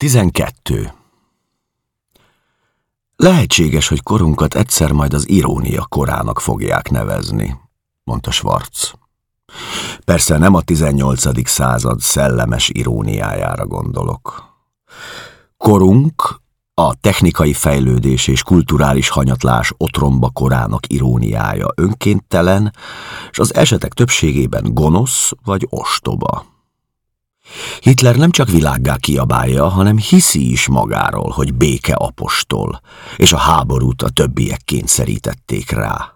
12. Lehetséges, hogy korunkat egyszer majd az irónia korának fogják nevezni, mondta Schwarz. Persze nem a 18. század szellemes iróniájára gondolok. Korunk a technikai fejlődés és kulturális hanyatlás otromba korának iróniája önkéntelen, és az esetek többségében gonosz vagy ostoba. Hitler nem csak világgá kiabálja, hanem hiszi is magáról, hogy béke apostol, és a háborút a többiek kényszerítették rá.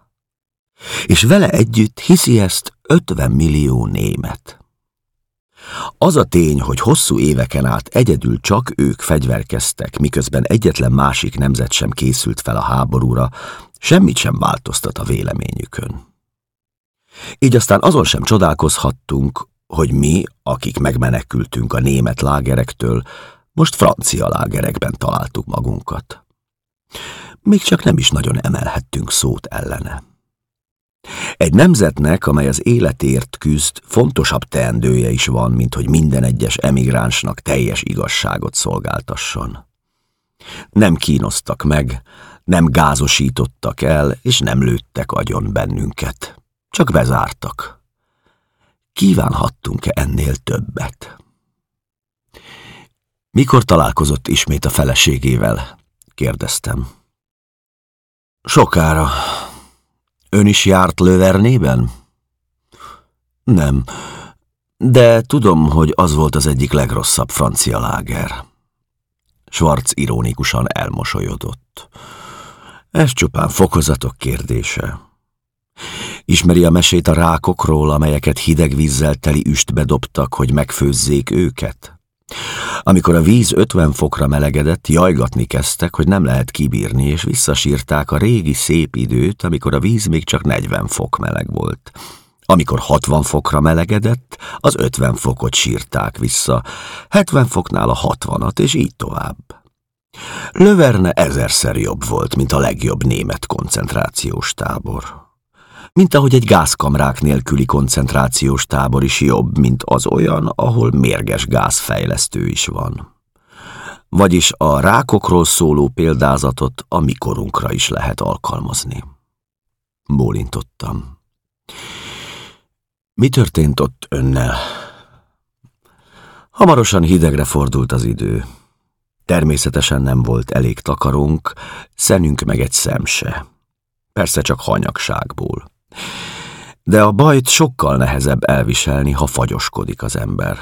És vele együtt hiszi ezt 50 millió német. Az a tény, hogy hosszú éveken át egyedül csak ők fegyverkeztek, miközben egyetlen másik nemzet sem készült fel a háborúra, semmit sem változtat a véleményükön. Így aztán azon sem csodálkozhattunk, hogy mi, akik megmenekültünk a német lágerektől, most francia lágerekben találtuk magunkat. Még csak nem is nagyon emelhettünk szót ellene. Egy nemzetnek, amely az életért küzd, fontosabb teendője is van, mint hogy minden egyes emigránsnak teljes igazságot szolgáltasson. Nem kínoztak meg, nem gázosítottak el, és nem lőttek agyon bennünket. Csak bezártak. Kívánhattunk-e ennél többet? Mikor találkozott ismét a feleségével? kérdeztem. Sokára. Ön is járt Lövernében? Nem, de tudom, hogy az volt az egyik legrosszabb francia láger. Schwarz ironikusan elmosolyodott. Ez csupán fokozatok kérdése. Ismeri a mesét a rákokról, amelyeket hideg vízzel teli üstbe dobtak, hogy megfőzzék őket? Amikor a víz 50 fokra melegedett, jajgatni kezdtek, hogy nem lehet kibírni, és visszasírták a régi szép időt, amikor a víz még csak 40 fok meleg volt. Amikor 60 fokra melegedett, az 50 fokot sírták vissza, 70 foknál a 60-at, és így tovább. Löverne ezerszer jobb volt, mint a legjobb német koncentrációs tábor mint ahogy egy gázkamrák nélküli koncentrációs tábor is jobb, mint az olyan, ahol mérges gázfejlesztő is van. Vagyis a rákokról szóló példázatot a mikorunkra is lehet alkalmazni. Bólintottam. Mi történt ott önnel? Hamarosan hidegre fordult az idő. Természetesen nem volt elég takarónk, szenünk meg egy szem se. Persze csak hanyagságból. De a bajt sokkal nehezebb elviselni, ha fagyoskodik az ember.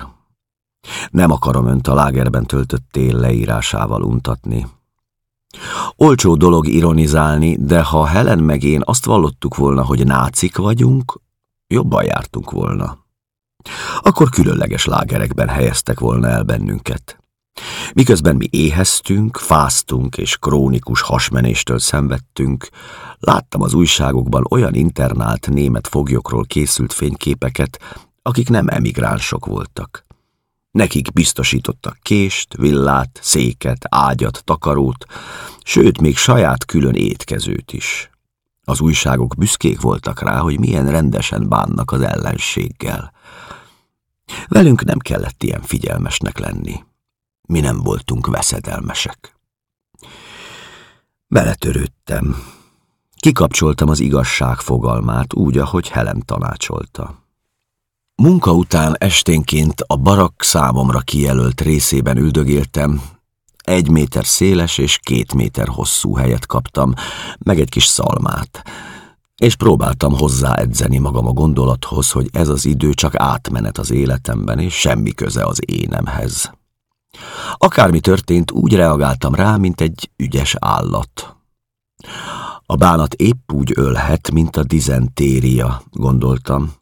Nem akarom önt a lágerben töltött tél leírásával untatni. Olcsó dolog ironizálni, de ha Helen meg én azt vallottuk volna, hogy nácik vagyunk, jobban jártunk volna. Akkor különleges lágerekben helyeztek volna el bennünket. Miközben mi éheztünk, fáztunk és krónikus hasmenéstől szenvedtünk, láttam az újságokban olyan internált német foglyokról készült fényképeket, akik nem emigránsok voltak. Nekik biztosítottak kést, villát, széket, ágyat, takarót, sőt, még saját külön étkezőt is. Az újságok büszkék voltak rá, hogy milyen rendesen bánnak az ellenséggel. Velünk nem kellett ilyen figyelmesnek lenni. Mi nem voltunk veszedelmesek. Beletörődtem. Kikapcsoltam az igazság fogalmát úgy, ahogy Helen tanácsolta. Munka után esténként a barak számomra kijelölt részében üldögéltem, egy méter széles és két méter hosszú helyet kaptam, meg egy kis szalmát, és próbáltam hozzáedzeni magam a gondolathoz, hogy ez az idő csak átmenet az életemben, és semmi köze az énemhez. Akármi történt, úgy reagáltam rá, mint egy ügyes állat. A bánat épp úgy ölhet, mint a dizentéria, gondoltam,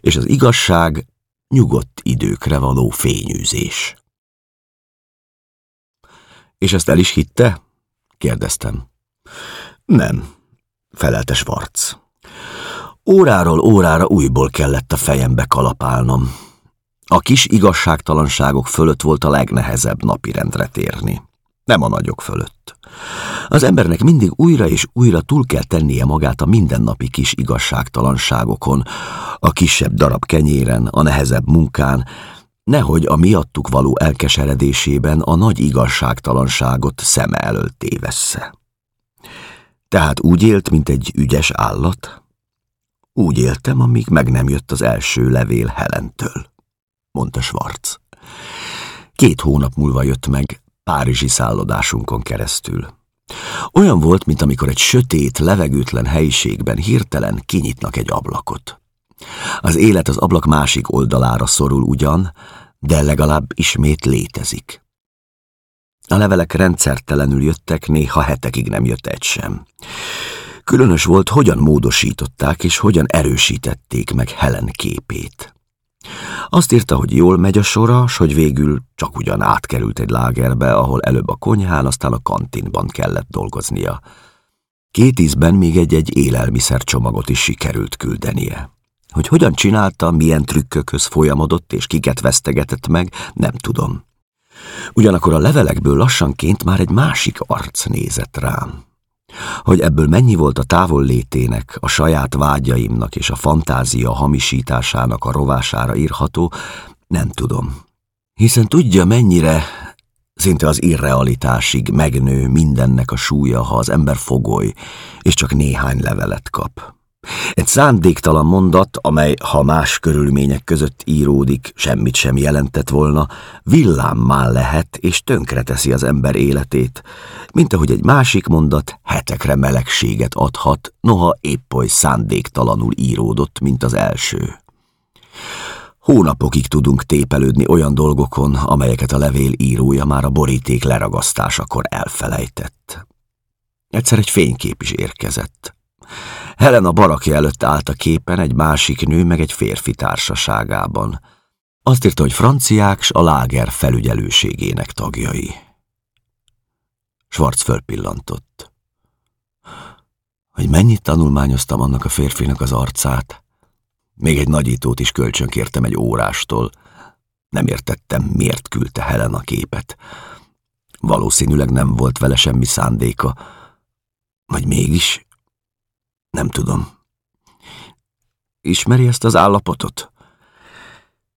és az igazság nyugodt időkre való fényűzés. És ezt el is hitte? kérdeztem. Nem, felelte Schwarz. Óráról órára újból kellett a fejembe kalapálnom. A kis igazságtalanságok fölött volt a legnehezebb napirendre térni. Nem a nagyok fölött. Az embernek mindig újra és újra túl kell tennie magát a mindennapi kis igazságtalanságokon, a kisebb darab kenyéren, a nehezebb munkán, nehogy a miattuk való elkeseredésében a nagy igazságtalanságot szeme előtt tévessze. Tehát úgy élt, mint egy ügyes állat? Úgy éltem, amíg meg nem jött az első levél Helentől, mondta Schwarz. Két hónap múlva jött meg, párizsi szállodásunkon keresztül. Olyan volt, mint amikor egy sötét, levegőtlen helyiségben hirtelen kinyitnak egy ablakot. Az élet az ablak másik oldalára szorul ugyan, de legalább ismét létezik. A levelek rendszertelenül jöttek, néha hetekig nem jött egy sem. Különös volt, hogyan módosították és hogyan erősítették meg Helen képét. Azt írta, hogy jól megy a sora, s hogy végül csak ugyan átkerült egy lágerbe, ahol előbb a konyhán, aztán a kantinban kellett dolgoznia. Két ízben még egy-egy élelmiszercsomagot is sikerült küldenie. Hogy hogyan csinálta, milyen trükkökhöz folyamodott és kiket vesztegetett meg, nem tudom. Ugyanakkor a levelekből lassanként már egy másik arc nézett rám. Hogy ebből mennyi volt a távol létének, a saját vágyaimnak és a fantázia hamisításának a rovására írható, nem tudom. Hiszen tudja, mennyire szinte az irrealitásig megnő mindennek a súlya, ha az ember fogoly, és csak néhány levelet kap. Egy szándéktalan mondat, amely, ha más körülmények között íródik, semmit sem jelentett volna, villámmá lehet és tönkreteszi az ember életét, mint ahogy egy másik mondat hetekre melegséget adhat, noha épp oly szándéktalanul íródott, mint az első. Hónapokig tudunk tépelődni olyan dolgokon, amelyeket a levél írója már a boríték leragasztásakor elfelejtett. Egyszer egy fénykép is érkezett. Helen a barakja előtt állt a képen egy másik nő meg egy férfi társaságában. Azt írta, hogy franciák s a láger felügyelőségének tagjai. Schwarz fölpillantott. Hogy mennyit tanulmányoztam annak a férfinak az arcát. Még egy nagyítót is kölcsönkértem egy órástól. Nem értettem, miért küldte Helen a képet. Valószínűleg nem volt vele semmi szándéka. Vagy mégis nem tudom. Ismeri ezt az állapotot?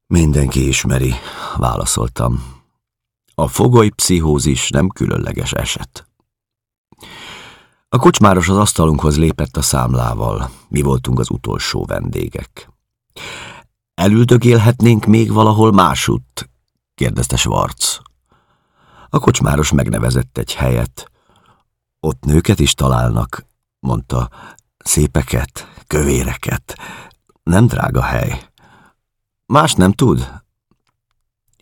Mindenki ismeri, válaszoltam. A fogoly pszichózis nem különleges eset. A kocsmáros az asztalunkhoz lépett a számlával. Mi voltunk az utolsó vendégek. Elüldögélhetnénk még valahol másutt? kérdezte Schwarz. A kocsmáros megnevezett egy helyet. Ott nőket is találnak, mondta, Szépeket, kövéreket. Nem drága hely. Más nem tud?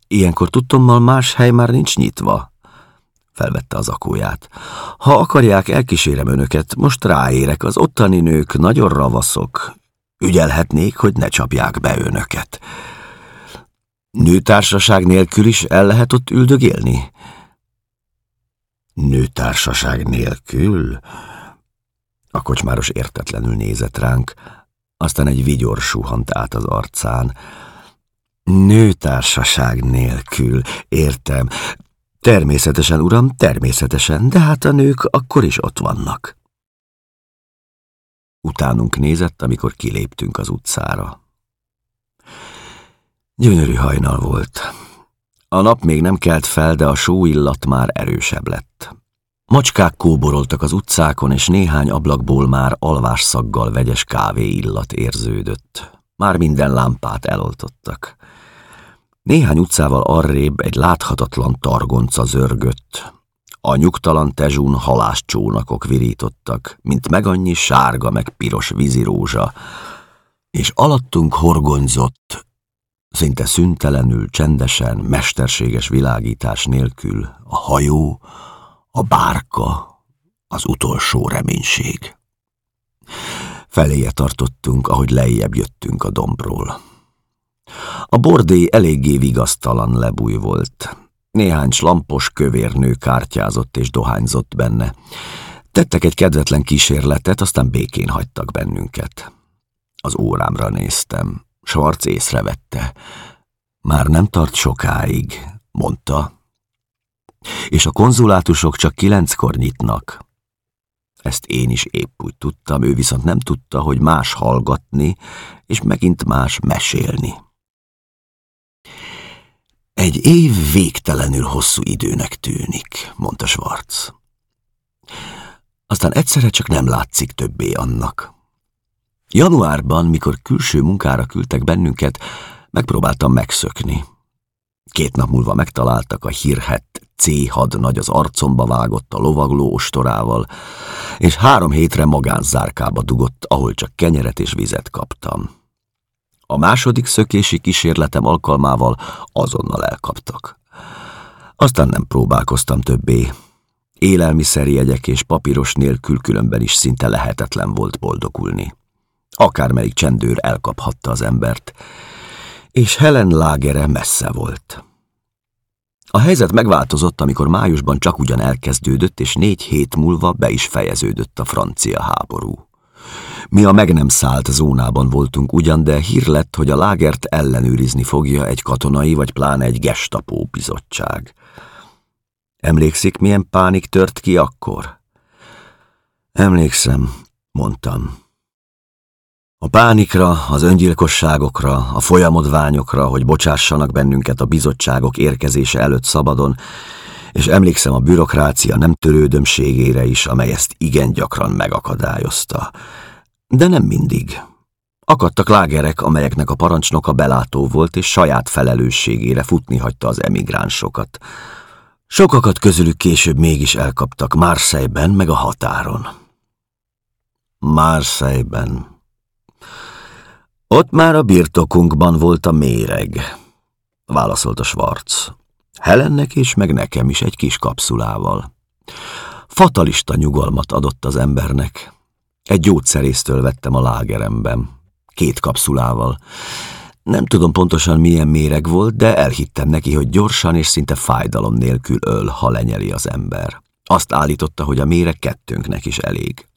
Ilyenkor tudtommal más hely már nincs nyitva. Felvette az akóját. Ha akarják, elkísérem önöket, most ráérek, az ottani nők nagyon ravaszok. Ügyelhetnék, hogy ne csapják be önöket. Nőtársaság nélkül is el lehet ott üldögélni? Nőtársaság nélkül? A kocsmáros értetlenül nézett ránk, aztán egy vigyor suhant át az arcán. Nőtársaság nélkül, értem. Természetesen, uram, természetesen, de hát a nők akkor is ott vannak. Utánunk nézett, amikor kiléptünk az utcára. Gyönyörű hajnal volt. A nap még nem kelt fel, de a sóillat már erősebb lett. Macskák kóboroltak az utcákon, és néhány ablakból már alvásszaggal vegyes kávé illat érződött. Már minden lámpát eloltottak. Néhány utcával arrébb egy láthatatlan targonca zörgött. A nyugtalan tezsún halászcsónakok virítottak, mint meg annyi sárga meg piros vízirózsa, és alattunk horgonyzott, szinte szüntelenül, csendesen, mesterséges világítás nélkül a hajó, a bárka, az utolsó reménység. Feléje tartottunk, ahogy lejjebb jöttünk a dombról. A bordé eléggé vigasztalan lebúj volt. Néhány slampos kövérnő kártyázott és dohányzott benne. Tettek egy kedvetlen kísérletet, aztán békén hagytak bennünket. Az órámra néztem. Schwarz észrevette. Már nem tart sokáig, mondta, és a konzulátusok csak kilenckor nyitnak. Ezt én is épp úgy tudtam, ő viszont nem tudta, hogy más hallgatni, és megint más mesélni. Egy év végtelenül hosszú időnek tűnik, mondta Schwarz. Aztán egyszerre csak nem látszik többé annak. Januárban, mikor külső munkára küldtek bennünket, megpróbáltam megszökni. Két nap múlva megtaláltak a hírhett C hadnagy az arcomba vágott a lovagló ostorával, és három hétre magánzárkába dugott, ahol csak kenyeret és vizet kaptam. A második szökési kísérletem alkalmával azonnal elkaptak. Aztán nem próbálkoztam többé. Élelmiszerjegyek és papíros nélkül különben is szinte lehetetlen volt boldogulni. Akármelyik csendőr elkaphatta az embert, és Helen lágere messze volt. A helyzet megváltozott, amikor májusban csak ugyan elkezdődött, és négy hét múlva be is fejeződött a francia háború. Mi a meg nem szállt zónában voltunk ugyan, de hír lett, hogy a lágert ellenőrizni fogja egy katonai vagy pláne egy gestapó bizottság. Emlékszik, milyen pánik tört ki akkor? Emlékszem, mondtam. A pánikra, az öngyilkosságokra, a folyamodványokra, hogy bocsássanak bennünket a bizottságok érkezése előtt szabadon, és emlékszem a bürokrácia nem törődömségére is, amely ezt igen gyakran megakadályozta. De nem mindig. Akadtak lágerek, amelyeknek a parancsnoka belátó volt, és saját felelősségére futni hagyta az emigránsokat. Sokakat közülük később mégis elkaptak Marseille-ben, meg a határon. Marseille-ben. Ott már a birtokunkban volt a méreg, válaszolta Schwarz. Helennek és meg nekem is egy kis kapszulával. Fatalista nyugalmat adott az embernek. Egy gyógyszerésztől vettem a lágeremben, két kapszulával. Nem tudom pontosan milyen méreg volt, de elhittem neki, hogy gyorsan és szinte fájdalom nélkül öl, ha lenyeli az ember. Azt állította, hogy a méreg kettőnknek is elég.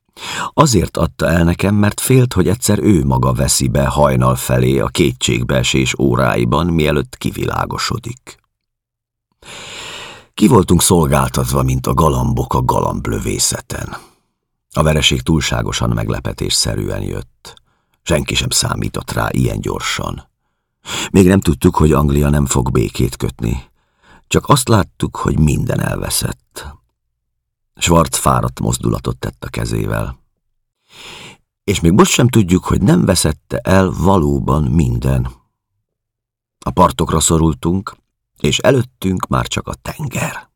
Azért adta el nekem, mert félt, hogy egyszer ő maga veszi be hajnal felé a kétségbeesés óráiban, mielőtt kivilágosodik. Ki voltunk szolgáltatva, mint a galambok a galamblövészeten. A vereség túlságosan meglepetésszerűen jött. Senki sem számított rá ilyen gyorsan. Még nem tudtuk, hogy Anglia nem fog békét kötni. Csak azt láttuk, hogy minden elveszett. Schwarz fáradt mozdulatot tett a kezével. És még most sem tudjuk, hogy nem veszette el valóban minden. A partokra szorultunk, és előttünk már csak a tenger.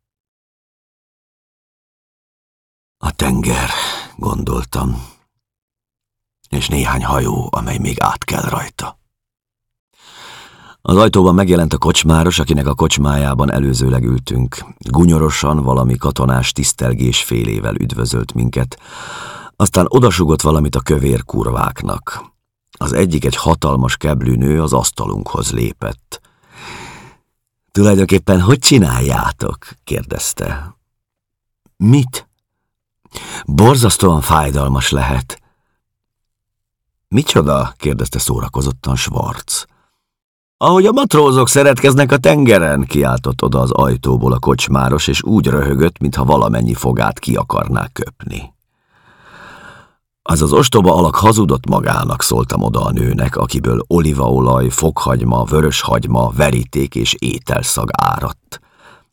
A tenger, gondoltam, és néhány hajó, amely még át kell rajta. Az ajtóban megjelent a kocsmáros, akinek a kocsmájában előzőleg ültünk. Gunyorosan valami katonás tisztelgés félével üdvözölt minket. Aztán odasugott valamit a kövér kurváknak. Az egyik egy hatalmas keblűnő az asztalunkhoz lépett. Tulajdonképpen hogy csináljátok? kérdezte. Mit? Borzasztóan fájdalmas lehet. Micsoda? kérdezte szórakozottan Schwarz. Ahogy a matrózok szeretkeznek a tengeren, kiáltott oda az ajtóból a kocsmáros, és úgy röhögött, mintha valamennyi fogát ki akarná köpni. Az az ostoba alak hazudott magának, szóltam oda a nőnek, akiből olívaolaj, fokhagyma, vöröshagyma, veríték és ételszag áradt.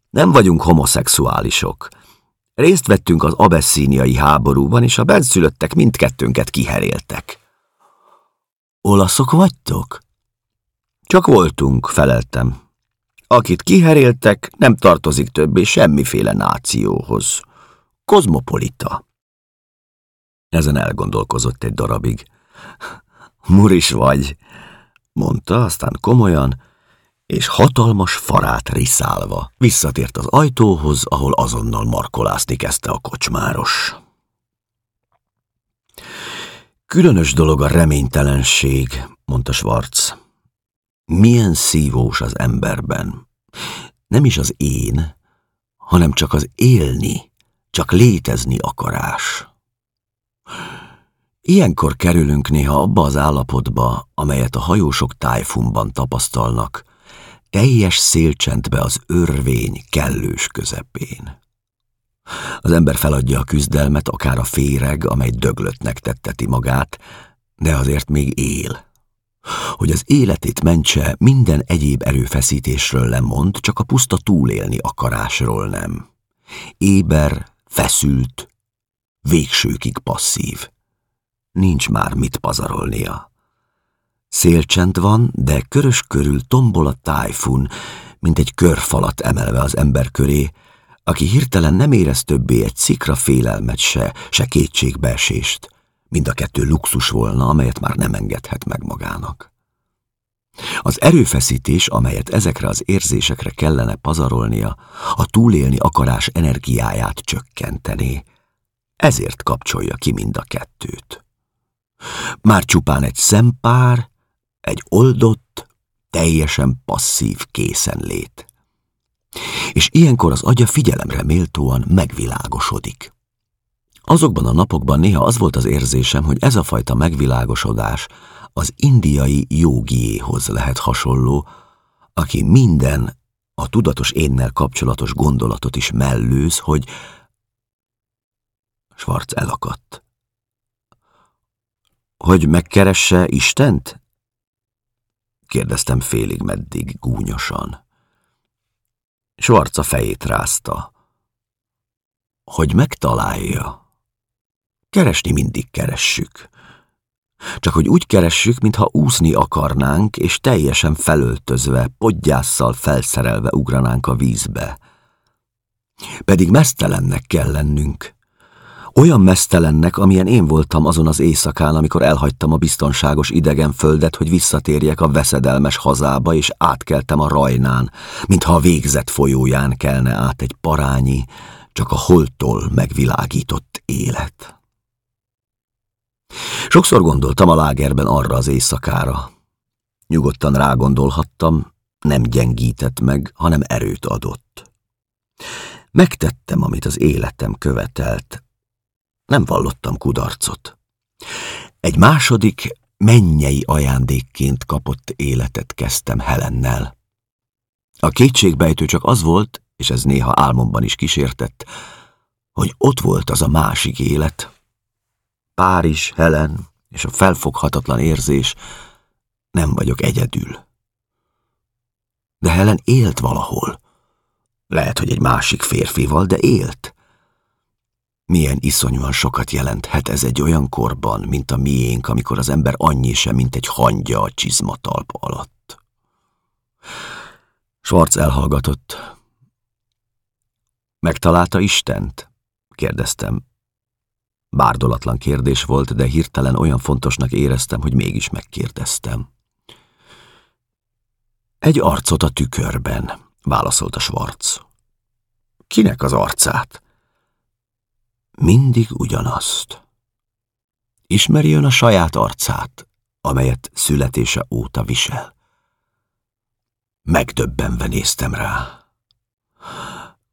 Nem vagyunk homoszexuálisok. Részt vettünk az abeszíniai háborúban, és a benszülöttek mindkettőnket kiheréltek. Olaszok vagytok? Csak voltunk, feleltem. Akit kiheréltek, nem tartozik többé semmiféle nációhoz. Kozmopolita. Ezen elgondolkozott egy darabig. Muris vagy, mondta, aztán komolyan, és hatalmas farát riszálva visszatért az ajtóhoz, ahol azonnal markolászni kezdte a kocsmáros. Különös dolog a reménytelenség, mondta Schwarz. Milyen szívós az emberben. Nem is az én, hanem csak az élni, csak létezni akarás. Ilyenkor kerülünk néha abba az állapotba, amelyet a hajósok tájfunban tapasztalnak, teljes szélcsendbe az örvény kellős közepén. Az ember feladja a küzdelmet, akár a féreg, amely döglöttnek tetteti magát, de azért még él. Hogy az életét mentse, minden egyéb erőfeszítésről lemond, csak a puszta túlélni akarásról nem. Éber, feszült, végsőkig passzív. Nincs már mit pazarolnia. Szélcsend van, de körös körül tombol a tájfun, mint egy körfalat emelve az ember köré, aki hirtelen nem érez többé egy szikra félelmet se, se kétségbeesést, mind a kettő luxus volna, amelyet már nem engedhet meg magának. Az erőfeszítés, amelyet ezekre az érzésekre kellene pazarolnia, a túlélni akarás energiáját csökkentené, ezért kapcsolja ki mind a kettőt. Már csupán egy szempár, egy oldott, teljesen passzív készenlét. És ilyenkor az agya figyelemre méltóan megvilágosodik. Azokban a napokban néha az volt az érzésem, hogy ez a fajta megvilágosodás az indiai jogiéhoz lehet hasonló, aki minden a tudatos énnel kapcsolatos gondolatot is mellőz, hogy Schwarz elakadt. Hogy megkeresse Istent? Kérdeztem félig meddig gúnyosan. Schwarz a fejét rázta. Hogy megtalálja. Keresni mindig keressük. Csak hogy úgy keressük, mintha úszni akarnánk, és teljesen felöltözve, podgyásszal felszerelve ugranánk a vízbe. Pedig mesztelennek kell lennünk. Olyan mesztelennek, amilyen én voltam azon az éjszakán, amikor elhagytam a biztonságos idegen földet, hogy visszatérjek a veszedelmes hazába, és átkeltem a rajnán, mintha a végzet folyóján kelne át egy parányi, csak a holttól megvilágított élet. Sokszor gondoltam a lágerben arra az éjszakára. Nyugodtan rágondolhattam, nem gyengített meg, hanem erőt adott. Megtettem, amit az életem követelt. Nem vallottam kudarcot. Egy második, mennyei ajándékként kapott életet kezdtem Helennel. A kétségbejtő csak az volt, és ez néha álmomban is kísértett, hogy ott volt az a másik élet, Párizs, Helen és a felfoghatatlan érzés, nem vagyok egyedül. De Helen élt valahol. Lehet, hogy egy másik férfival, de élt. Milyen iszonyúan sokat jelenthet ez egy olyan korban, mint a miénk, amikor az ember annyi sem, mint egy hangya a csizmatalp alatt. Schwarz elhallgatott. Megtalálta Istent? kérdeztem. Bárdolatlan kérdés volt, de hirtelen olyan fontosnak éreztem, hogy mégis megkérdeztem. Egy arcot a tükörben, válaszolta Schwarz. Kinek az arcát? Mindig ugyanazt. Ismeri ön a saját arcát, amelyet születése óta visel. Megdöbbenve néztem rá.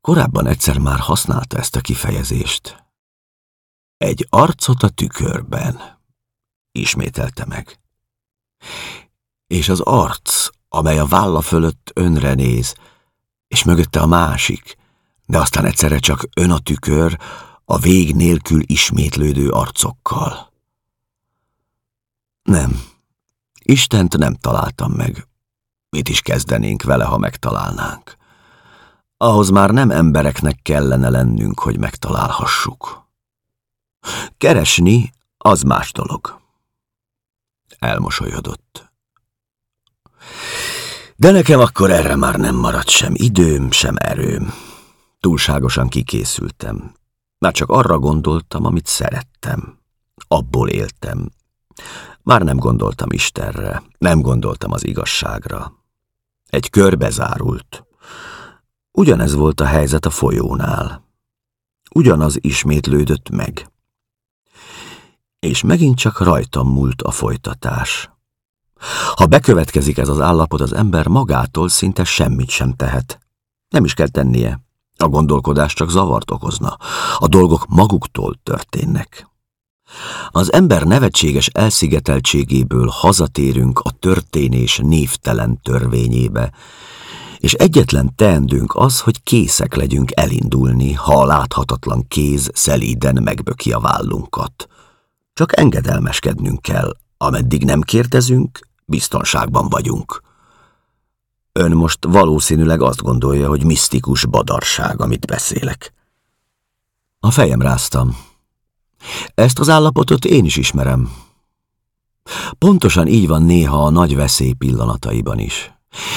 Korábban egyszer már használta ezt a kifejezést, egy arcot a tükörben, ismételte meg. És az arc, amely a válla fölött önre néz, és mögötte a másik, de aztán egyszerre csak ön a tükör, a vég nélkül ismétlődő arcokkal. Nem, Istent nem találtam meg. Mit is kezdenénk vele, ha megtalálnánk? Ahhoz már nem embereknek kellene lennünk, hogy megtalálhassuk. Keresni az más dolog. Elmosolyodott. De nekem akkor erre már nem maradt sem időm, sem erőm. Túlságosan kikészültem. Már csak arra gondoltam, amit szerettem. Abból éltem. Már nem gondoltam Istenre, nem gondoltam az igazságra. Egy körbe zárult. Ugyanez volt a helyzet a folyónál. Ugyanaz ismétlődött meg és megint csak rajtam múlt a folytatás. Ha bekövetkezik ez az állapot, az ember magától szinte semmit sem tehet. Nem is kell tennie. A gondolkodás csak zavart okozna. A dolgok maguktól történnek. Az ember nevetséges elszigeteltségéből hazatérünk a történés névtelen törvényébe, és egyetlen teendőnk az, hogy készek legyünk elindulni, ha a láthatatlan kéz szelíden megböki a vállunkat. Csak engedelmeskednünk kell, ameddig nem kérdezünk, biztonságban vagyunk. Ön most valószínűleg azt gondolja, hogy misztikus badarság, amit beszélek. A fejem ráztam. Ezt az állapotot én is ismerem. Pontosan így van néha a nagy veszély pillanataiban is.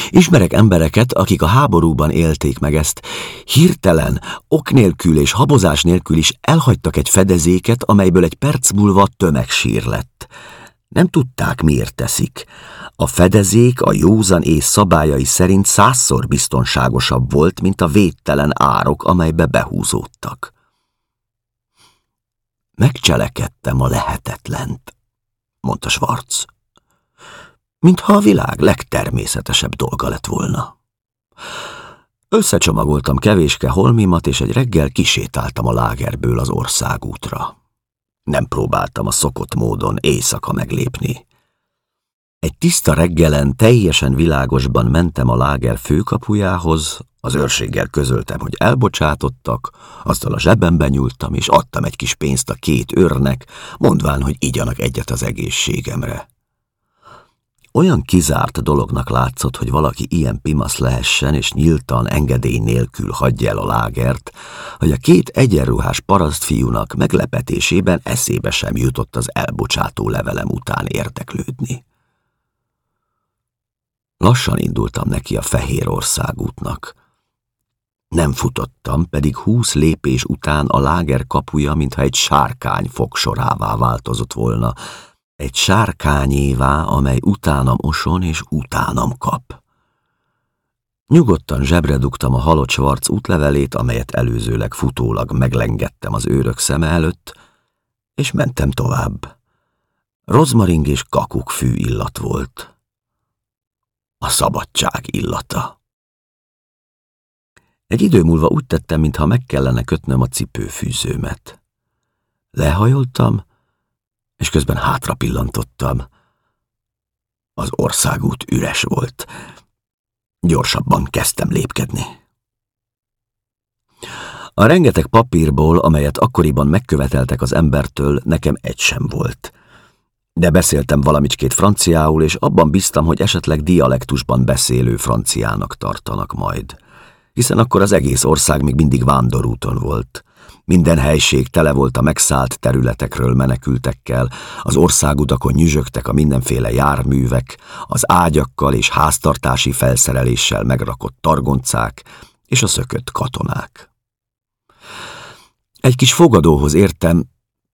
Ismerek embereket, akik a háborúban élték meg ezt, hirtelen, ok nélkül és habozás nélkül is elhagytak egy fedezéket, amelyből egy perc múlva tömegsír lett. Nem tudták, miért teszik. A fedezék a józan és szabályai szerint százszor biztonságosabb volt, mint a védtelen árok, amelybe behúzódtak. Megcselekedtem a lehetetlent, mondta Schwarz. Mintha a világ legtermészetesebb dolga lett volna. Összecsomagoltam kevéske holmimat, és egy reggel kisétáltam a lágerből az országútra. Nem próbáltam a szokott módon éjszaka meglépni. Egy tiszta reggelen teljesen világosban mentem a láger főkapujához, az őrséggel közöltem, hogy elbocsátottak, aztán a zsebembe nyúltam, és adtam egy kis pénzt a két őrnek, mondván, hogy igyanak egyet az egészségemre. Olyan kizárt dolognak látszott, hogy valaki ilyen pimasz lehessen, és nyíltan engedély nélkül hagyja el a lágert, hogy a két egyenruhás parasztfiúnak meglepetésében eszébe sem jutott az elbocsátó levelem után érdeklődni. Lassan indultam neki a Fehérország útnak. Nem futottam, pedig húsz lépés után a láger kapuja, mintha egy sárkány fogsorává változott volna, egy sárkányévá, amely utánam oson és utánam kap. Nyugodtan zsebre dugtam a halott svarc útlevelét, amelyet előzőleg futólag meglengettem az őrök szeme előtt, és mentem tovább. Rozmaring és kakuk fű illat volt. A szabadság illata. Egy idő múlva úgy tettem, mintha meg kellene kötnöm a cipőfűzőmet. Lehajoltam, és közben hátra pillantottam. Az országút üres volt. Gyorsabban kezdtem lépkedni. A rengeteg papírból, amelyet akkoriban megköveteltek az embertől, nekem egy sem volt. De beszéltem valamicskét franciául, és abban biztam, hogy esetleg dialektusban beszélő franciának tartanak majd. Hiszen akkor az egész ország még mindig vándorúton volt. Minden helység tele volt a megszállt területekről menekültekkel, az országudakon nyüzsögtek a mindenféle járművek, az ágyakkal és háztartási felszereléssel megrakott targoncák és a szökött katonák. Egy kis fogadóhoz értem,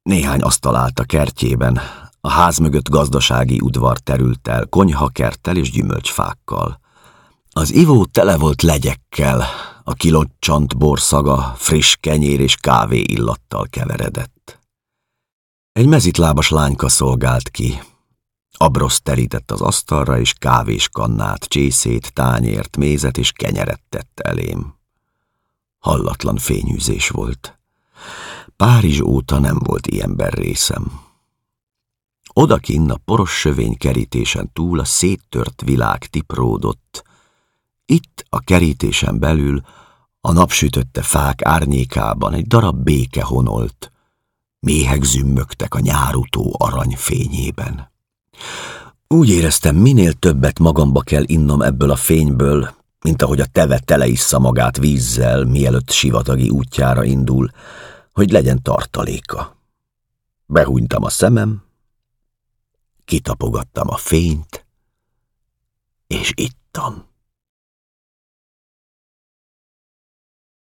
néhány asztal állt a kertjében, a ház mögött gazdasági udvar terült el, konyhakerttel és gyümölcsfákkal. Az ivó tele volt legyekkel, a kilocsant borszaga friss kenyér és kávé illattal keveredett. Egy mezitlábas lányka szolgált ki. Abrosz terített az asztalra, és kávés kannát, csészét, tányért, mézet és kenyeret tett elém. Hallatlan fényűzés volt. Párizs óta nem volt ilyenben részem. Odakinn a poros sövény kerítésen túl a széttört világ tipródott, itt a kerítésen belül a napsütötte fák árnyékában egy darab béke honolt. Méhek zümmögtek a nyárutó arany fényében. Úgy éreztem, minél többet magamba kell innom ebből a fényből, mint ahogy a teve teleissza magát vízzel, mielőtt sivatagi útjára indul, hogy legyen tartaléka. Behúnytam a szemem, kitapogattam a fényt, és ittam.